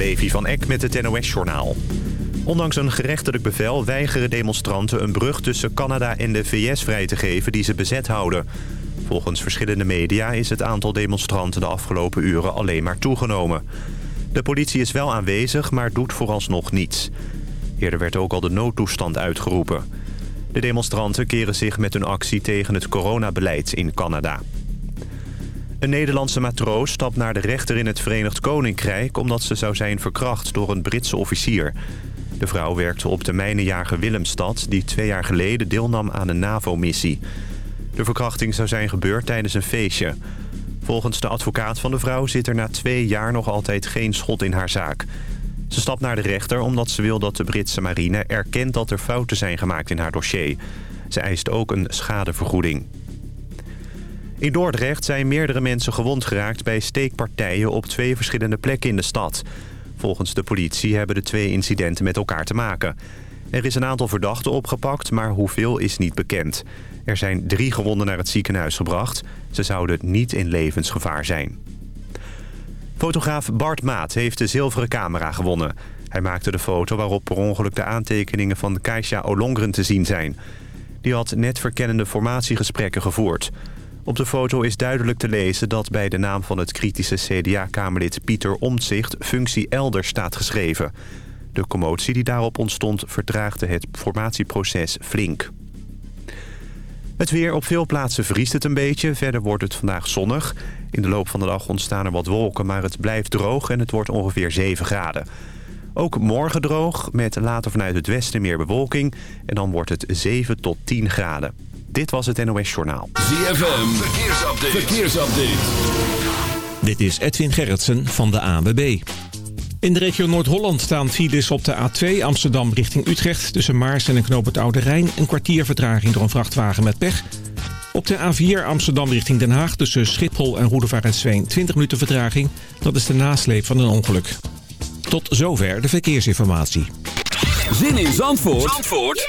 Levi van Eck met het NOS-journaal. Ondanks een gerechtelijk bevel weigeren demonstranten een brug tussen Canada en de VS vrij te geven die ze bezet houden. Volgens verschillende media is het aantal demonstranten de afgelopen uren alleen maar toegenomen. De politie is wel aanwezig, maar doet vooralsnog niets. Eerder werd ook al de noodtoestand uitgeroepen. De demonstranten keren zich met hun actie tegen het coronabeleid in Canada. Een Nederlandse matroos stapt naar de rechter in het Verenigd Koninkrijk... omdat ze zou zijn verkracht door een Britse officier. De vrouw werkte op de mijnenjager Willemstad... die twee jaar geleden deelnam aan een NAVO-missie. De verkrachting zou zijn gebeurd tijdens een feestje. Volgens de advocaat van de vrouw zit er na twee jaar nog altijd geen schot in haar zaak. Ze stapt naar de rechter omdat ze wil dat de Britse marine erkent dat er fouten zijn gemaakt in haar dossier. Ze eist ook een schadevergoeding. In Dordrecht zijn meerdere mensen gewond geraakt bij steekpartijen op twee verschillende plekken in de stad. Volgens de politie hebben de twee incidenten met elkaar te maken. Er is een aantal verdachten opgepakt, maar hoeveel is niet bekend. Er zijn drie gewonden naar het ziekenhuis gebracht. Ze zouden niet in levensgevaar zijn. Fotograaf Bart Maat heeft de zilveren camera gewonnen. Hij maakte de foto waarop per ongeluk de aantekeningen van Keisha Olongren te zien zijn. Die had net verkennende formatiegesprekken gevoerd. Op de foto is duidelijk te lezen dat bij de naam van het kritische CDA-kamerlid Pieter Omtzigt functie elders staat geschreven. De commotie die daarop ontstond vertraagde het formatieproces flink. Het weer op veel plaatsen vriest het een beetje. Verder wordt het vandaag zonnig. In de loop van de dag ontstaan er wat wolken, maar het blijft droog en het wordt ongeveer 7 graden. Ook morgen droog, met later vanuit het westen meer bewolking. En dan wordt het 7 tot 10 graden. Dit was het NOS Journaal. ZFM, verkeersupdate. verkeersupdate. Dit is Edwin Gerritsen van de ANWB. In de regio Noord-Holland staan files op de A2 Amsterdam richting Utrecht... tussen Maars en een knoop het Oude Rijn. Een kwartier vertraging door een vrachtwagen met pech. Op de A4 Amsterdam richting Den Haag tussen Schiphol en Roedevaart 20 minuten vertraging. Dat is de nasleep van een ongeluk. Tot zover de verkeersinformatie. Zin in Zandvoort, Zandvoort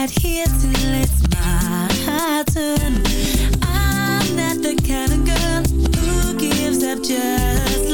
Right here till it's my heart turn. I'm not the kind of girl who gives up just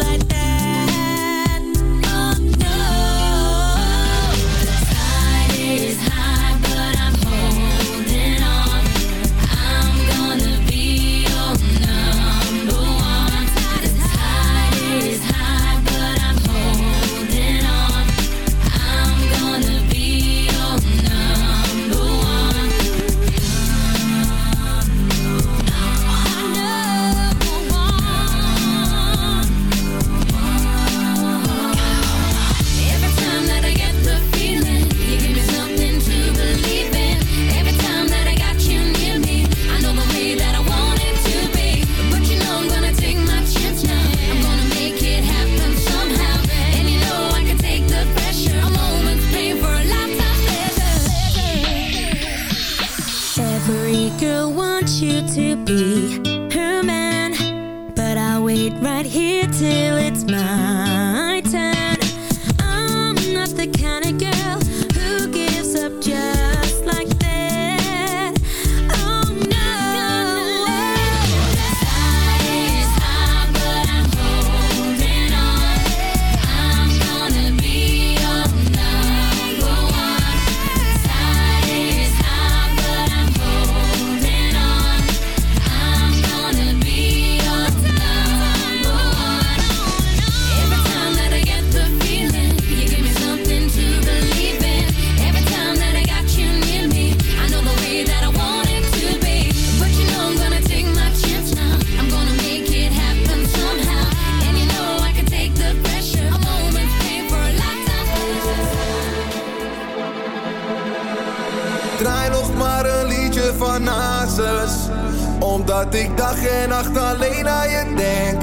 Omdat ik dag en nacht alleen aan je denk.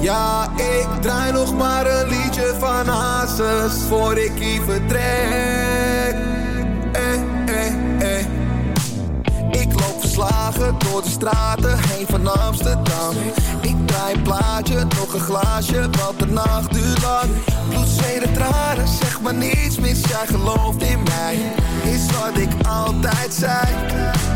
Ja, ik draai nog maar een liedje van Nasus. Voor ik hier vertrek. Eh, eh, eh. Ik loop verslagen door de straten heen van Amsterdam. Ik draai een plaatje, nog een glaasje, want de nacht duurt lang. Bloed, zweten, tranen, zeg maar niets mis, jij gelooft in mij. Is wat ik altijd zei.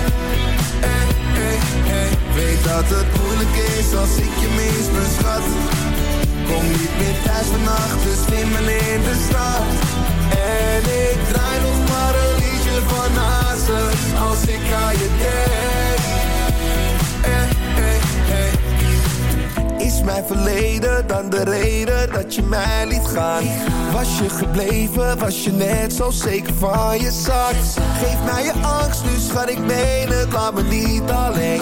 Dat het moeilijk is als ik je mis, mijn schat. Kom niet meer thuis vannacht, dus slimmen in de stad. En ik draai nog maar een liedje van Hazes. Als ik aan je denk. Eh, eh, eh. Is mijn verleden dan de reden dat je mij liet gaan? Was je gebleven, was je net zo zeker van je zak? Geef mij je angst, nu schat ik het, laat me niet alleen.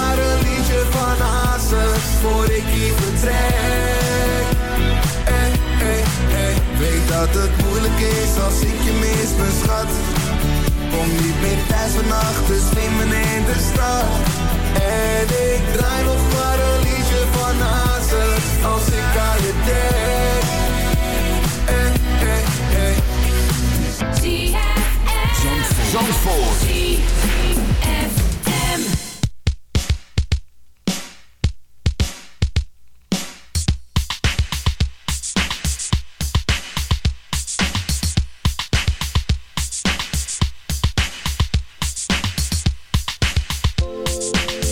dat het moeilijk is als ik je mis, mijn schat. Kom niet meer thuis vannacht, dus slimmen in de stad. En ik draai nog maar een liedje van Hazes. Als ik aan je denk. Eh, eh, eh. Zandvoort.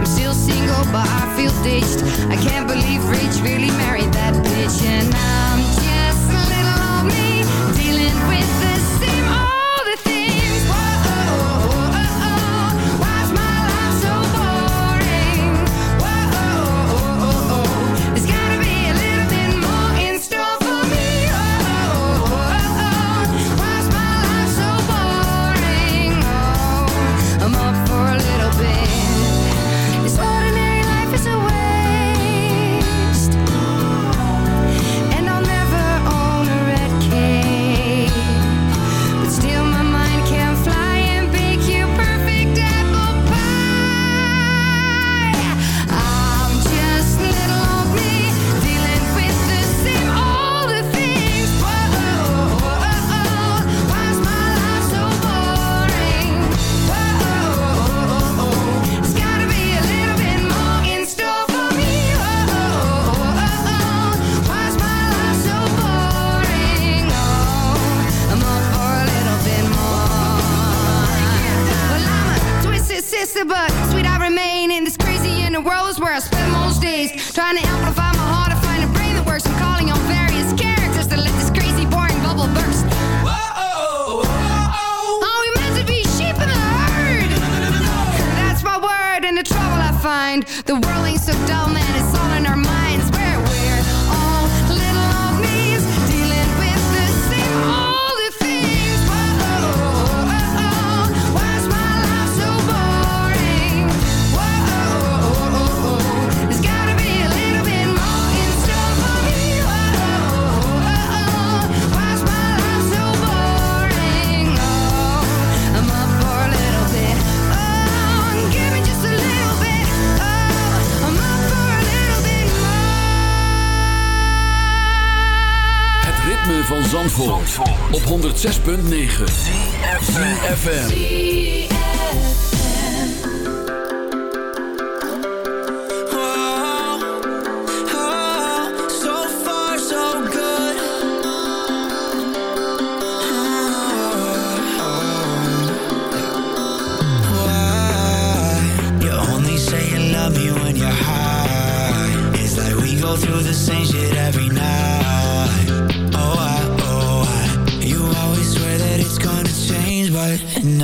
I'm still single, but I feel ditched. I can't believe Rich really married that bitch, and now. op 106.9. FM.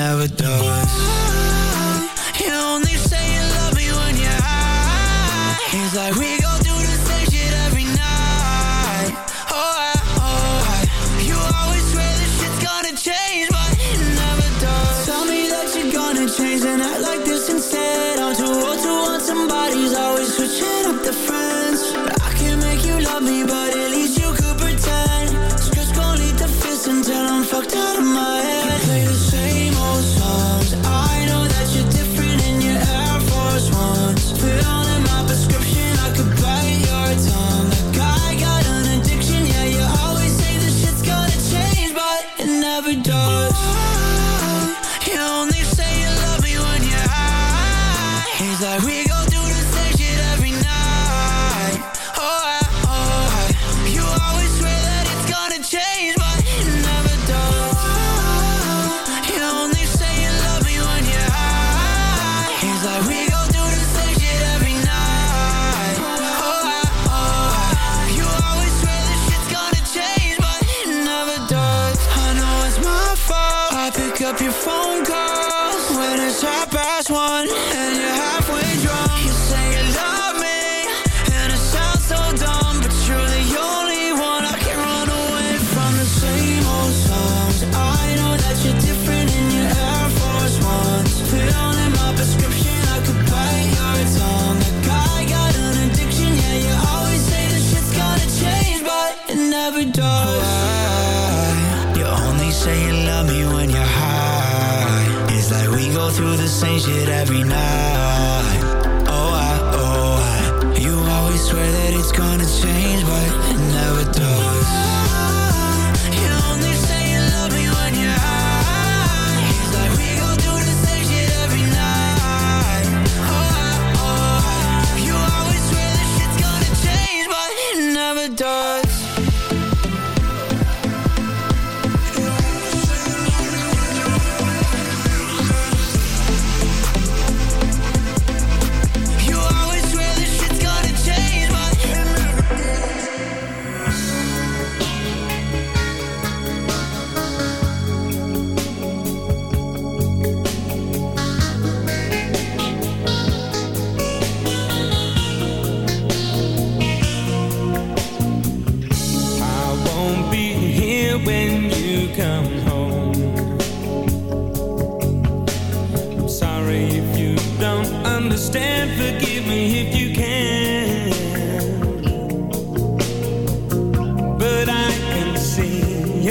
never done. up your phone calls when it's happening same shit every night. Oh, I, oh, I. You always swear that it's gonna change.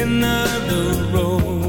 Another road.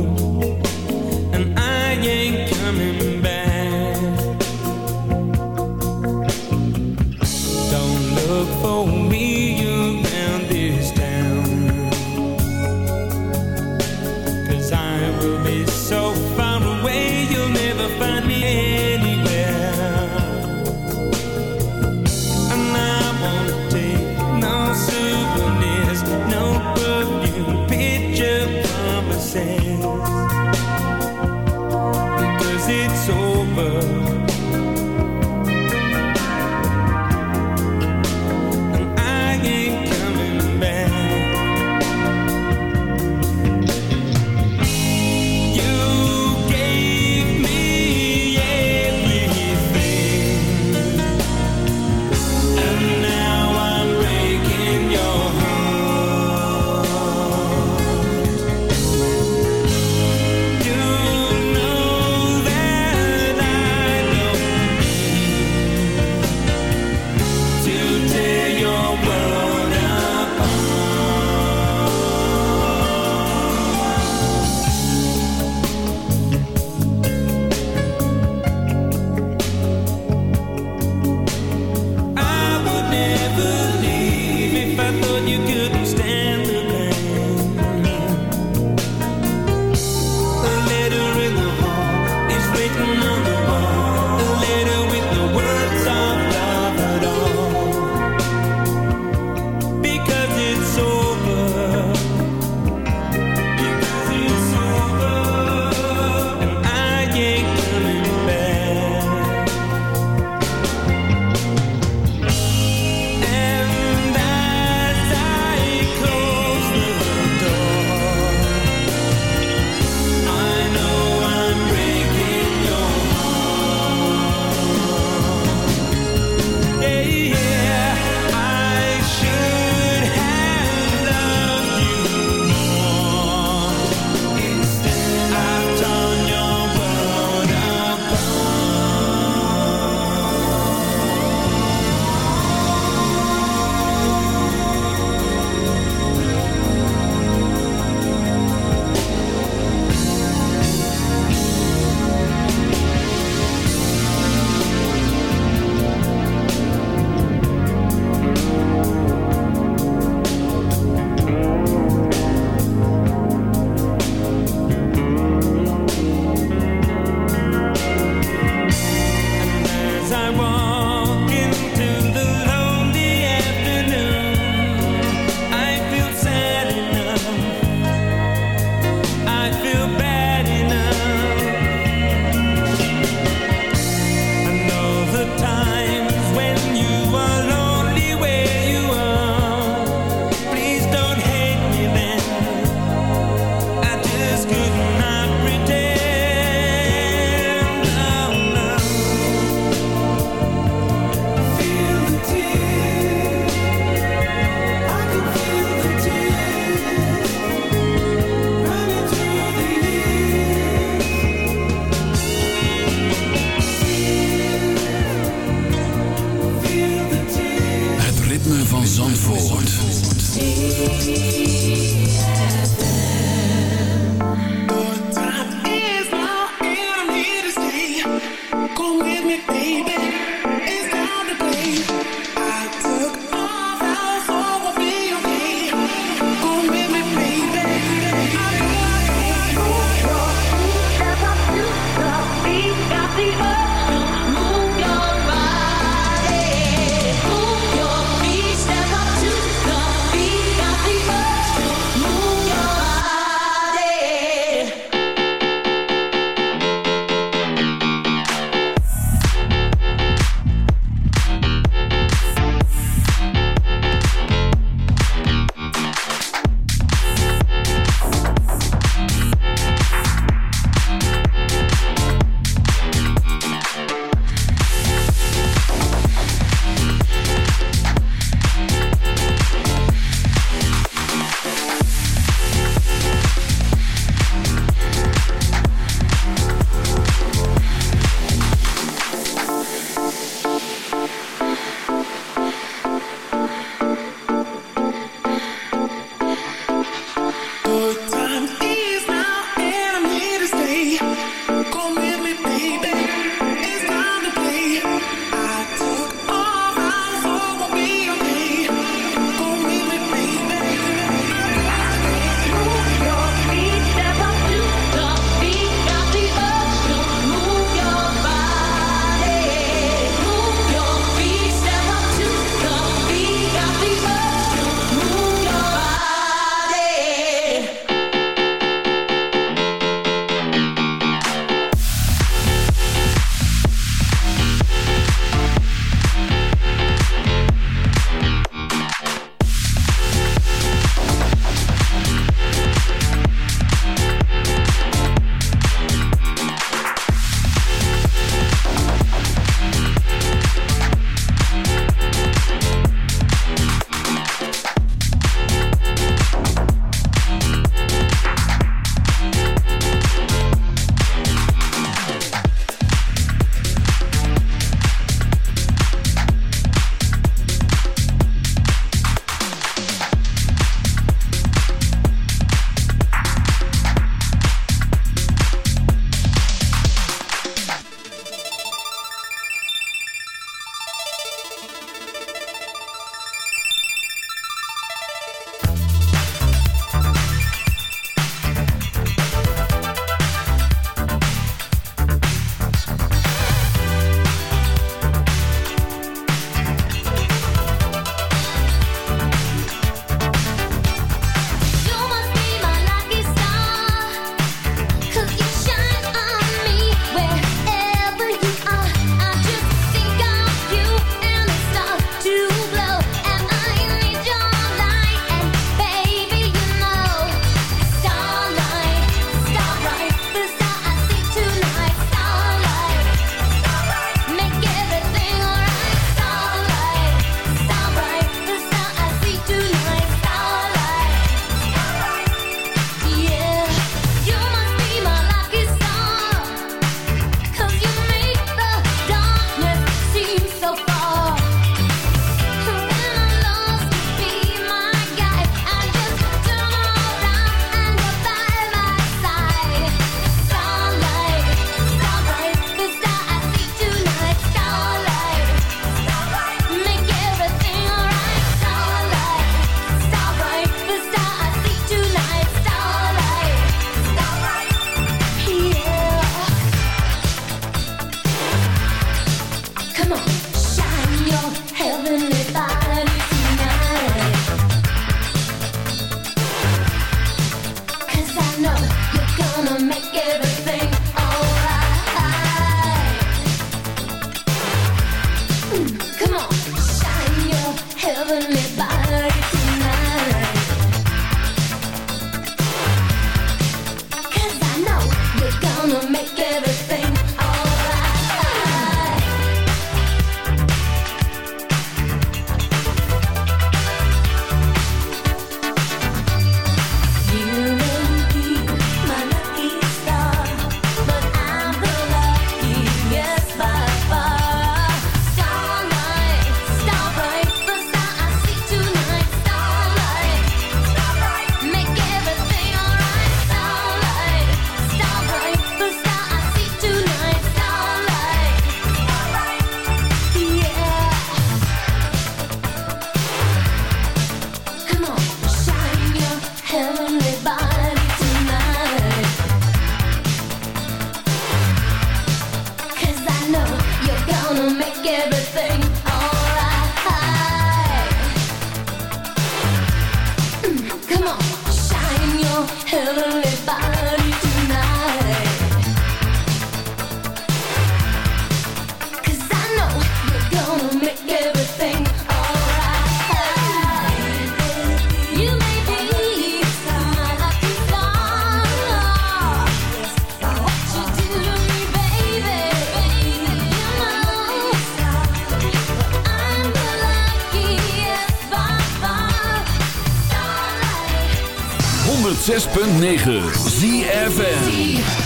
106.9 ZFN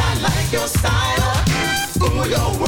I like your style. Ooh, your